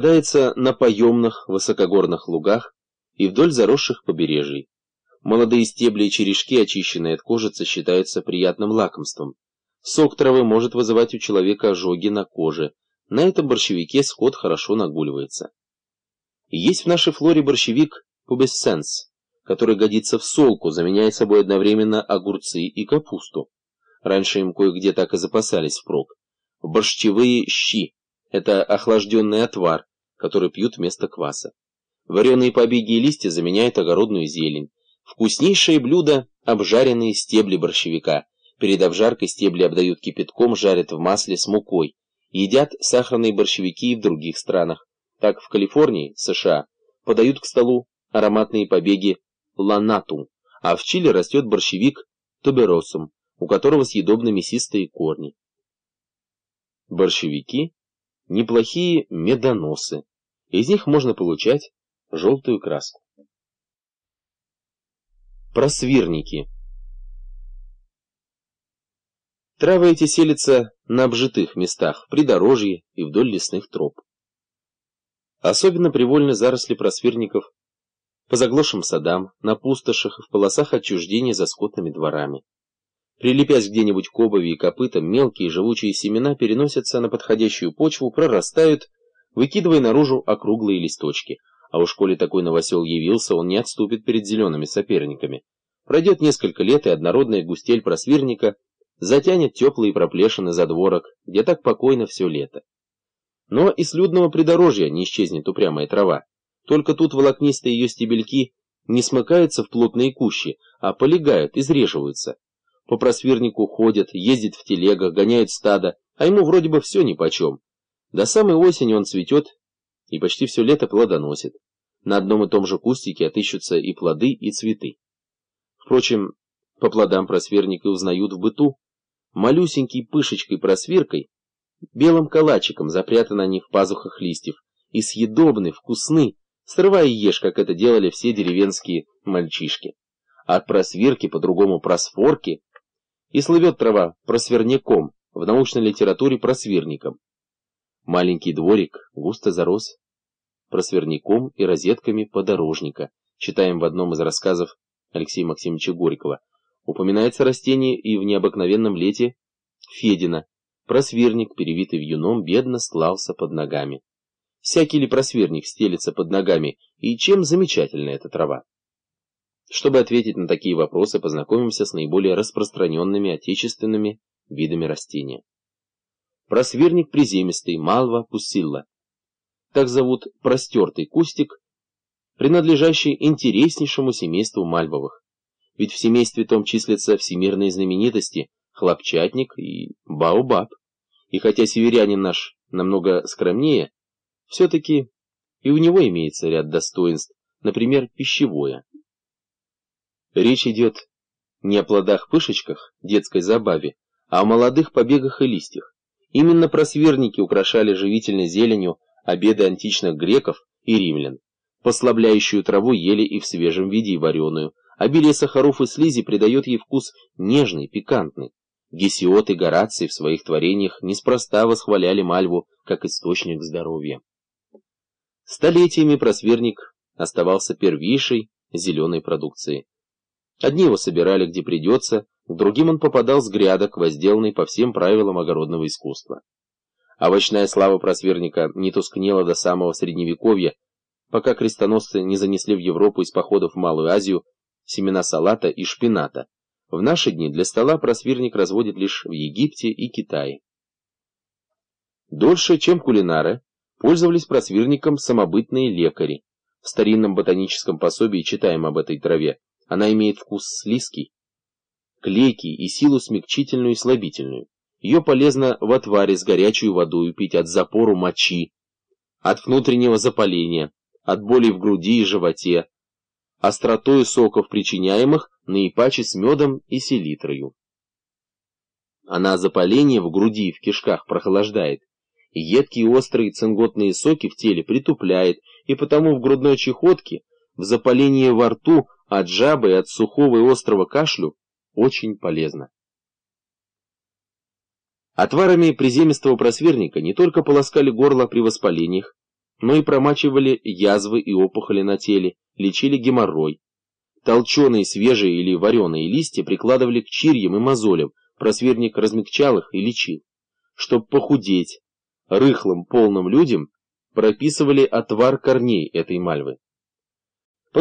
Попадается на поемных высокогорных лугах и вдоль заросших побережий. Молодые стебли и черешки, очищенные от кожицы, считаются приятным лакомством. Сок травы может вызывать у человека ожоги на коже. На этом борщевике скот хорошо нагуливается. Есть в нашей флоре борщевик пубесценс, который годится в солку, заменяя собой одновременно огурцы и капусту. Раньше им кое-где так и запасались впрок. Борщевые щи – это охлажденный отвар, который пьют вместо кваса. Вареные побеги и листья заменяют огородную зелень. Вкуснейшее блюдо – обжаренные стебли борщевика. Перед обжаркой стебли обдают кипятком, жарят в масле с мукой. Едят сахарные борщевики и в других странах. Так в Калифорнии, США, подают к столу ароматные побеги ланатум, а в Чили растет борщевик туберосум, у которого съедобны мясистые корни. Борщевики – неплохие медоносы. Из них можно получать желтую краску. Просвирники. Травы эти селятся на обжитых местах, при дорожье и вдоль лесных троп. Особенно привольны заросли просвирников по заглохшим садам, на пустошах и в полосах отчуждения за скотными дворами. Прилепясь где-нибудь к обуви и копытам, мелкие живучие семена переносятся на подходящую почву, прорастают, выкидывая наружу округлые листочки – а уж коли такой новосел явился, он не отступит перед зелеными соперниками. Пройдет несколько лет, и однородная густель просвирника затянет теплые проплешины задворок, где так покойно все лето. Но и с людного придорожья не исчезнет упрямая трава. Только тут волокнистые ее стебельки не смыкаются в плотные кущи, а полегают, изреживаются. По просвирнику ходят, ездят в телегах, гоняют стадо, а ему вроде бы все нипочем. До самой осени он цветет и почти все лето плодоносит. На одном и том же кустике отыщутся и плоды, и цветы. Впрочем, по плодам просверника узнают в быту. Малюсенькой пышечкой-просвиркой, белым калачиком запрятаны они в пазухах листьев, и съедобны, вкусны, срывая и ешь, как это делали все деревенские мальчишки. от просвирки, по-другому просфорки, и слывет трава просверняком, в научной литературе просвирником. Маленький дворик густо зарос просверняком и розетками подорожника, читаем в одном из рассказов Алексея Максимовича Горького. Упоминается растение и в необыкновенном лете Федина. Просверник, перевитый вьюном, бедно стлался под ногами. Всякий ли просверник стелится под ногами, и чем замечательна эта трава? Чтобы ответить на такие вопросы, познакомимся с наиболее распространенными отечественными видами растения. Просверник приземистый, малва пусилла. Так зовут простертый кустик, принадлежащий интереснейшему семейству мальвовых. Ведь в семействе том числятся всемирные знаменитости хлопчатник и баобаб. И хотя северянин наш намного скромнее, все-таки и у него имеется ряд достоинств, например, пищевое. Речь идет не о плодах-пышечках, детской забаве, а о молодых побегах и листьях. Именно просверники украшали живительной зеленью обеды античных греков и римлян. Послабляющую траву ели и в свежем виде, и вареную. Обилие сахаров и слизи придает ей вкус нежный, пикантный. Гесиот и Гораций в своих творениях неспроста восхваляли мальву как источник здоровья. Столетиями просверник оставался первейшей зеленой продукцией. Одни его собирали где придется, к другим он попадал с грядок, возделанный по всем правилам огородного искусства. Овощная слава просверника не тускнела до самого Средневековья, пока крестоносцы не занесли в Европу из походов в Малую Азию семена салата и шпината. В наши дни для стола просверник разводят лишь в Египте и Китае. Дольше, чем кулинары, пользовались просвирником самобытные лекари. В старинном ботаническом пособии читаем об этой траве. Она имеет вкус слизкий, клейкий и силу смягчительную и слабительную. Ее полезно в отваре с горячей водой пить от запору мочи, от внутреннего запаления, от боли в груди и животе, остротою соков, причиняемых наипаче с медом и селитрою. Она запаление в груди и в кишках прохлаждает, и едкие острые цинготные соки в теле притупляет, и потому в грудной чехотке, в запалении во рту, от жабы и от сухого и острого кашлю очень полезно. Отварами приземистого просверника не только полоскали горло при воспалениях, Мы промачивали язвы и опухоли на теле, лечили геморрой. Толченые, свежие или вареные листья прикладывали к чирьям и мозолям, просверник размягчал их и лечил. Чтоб похудеть, рыхлым, полным людям прописывали отвар корней этой мальвы.